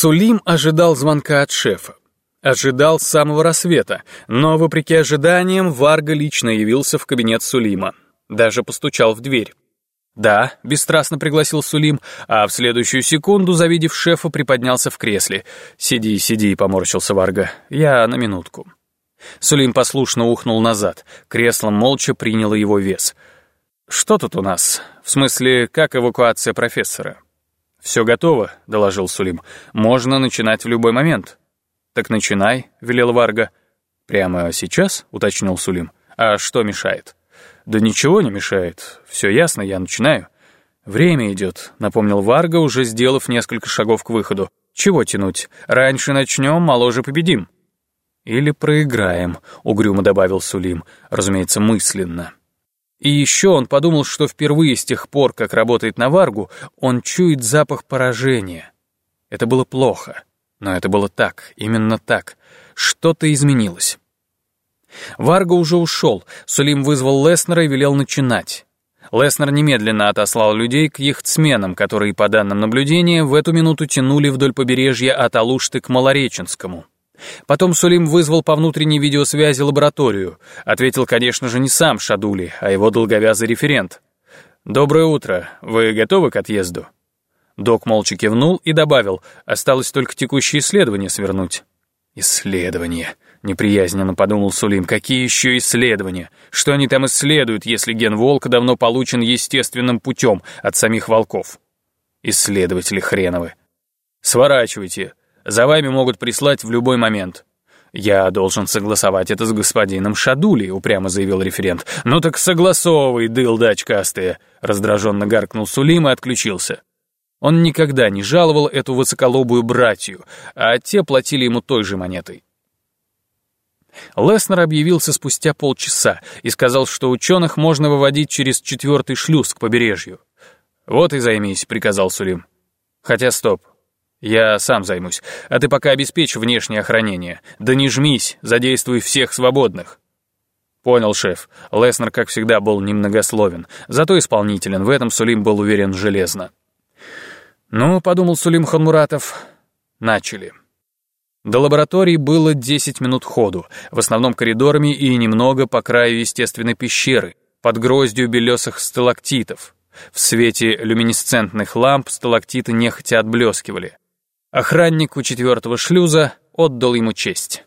Сулим ожидал звонка от шефа. Ожидал с самого рассвета, но, вопреки ожиданиям, Варга лично явился в кабинет Сулима. Даже постучал в дверь. «Да», — бесстрастно пригласил Сулим, а в следующую секунду, завидев шефа, приподнялся в кресле. «Сиди, сиди», — поморщился Варга. «Я на минутку». Сулим послушно ухнул назад. Кресло молча приняло его вес. «Что тут у нас? В смысле, как эвакуация профессора?» «Все готово», — доложил Сулим. «Можно начинать в любой момент». «Так начинай», — велел Варга. «Прямо сейчас?» — уточнил Сулим. «А что мешает?» «Да ничего не мешает. Все ясно, я начинаю». «Время идет», — напомнил Варга, уже сделав несколько шагов к выходу. «Чего тянуть? Раньше начнем, моложе победим». «Или проиграем», — угрюмо добавил Сулим, разумеется, мысленно. И еще он подумал, что впервые с тех пор, как работает на Варгу, он чует запах поражения. Это было плохо, но это было так, именно так. Что-то изменилось. Варга уже ушел, Сулим вызвал Леснера и велел начинать. Леснер немедленно отослал людей к яхтсменам, которые, по данным наблюдения, в эту минуту тянули вдоль побережья от Алушты к Малореченскому. Потом Сулим вызвал по внутренней видеосвязи лабораторию. Ответил, конечно же, не сам Шадули, а его долговязый референт. «Доброе утро. Вы готовы к отъезду?» Док молча кивнул и добавил, осталось только текущее исследование свернуть. «Исследование», — неприязненно подумал Сулим. «Какие еще исследования? Что они там исследуют, если ген волка давно получен естественным путем от самих волков?» «Исследователи хреновы». «Сворачивайте. За вами могут прислать в любой момент». «Я должен согласовать это с господином Шадули», — упрямо заявил референт. «Ну так согласовывай, дылда очкастая», — раздраженно гаркнул Сулим и отключился. Он никогда не жаловал эту высоколобую братью, а те платили ему той же монетой. Леснер объявился спустя полчаса и сказал, что ученых можно выводить через четвертый шлюз к побережью. «Вот и займись», — приказал Сулим. «Хотя стоп, «Я сам займусь, а ты пока обеспечь внешнее охранение. Да не жмись, задействуй всех свободных». «Понял, шеф. Леснер, как всегда, был немногословен, зато исполнителен, в этом Сулим был уверен железно». «Ну, — подумал Сулим Ханмуратов, — начали». До лаборатории было 10 минут ходу, в основном коридорами и немного по краю естественной пещеры, под гроздью белесых сталактитов. В свете люминесцентных ламп сталактиты нехотя отблескивали. Охранник у четвертого шлюза отдал ему честь.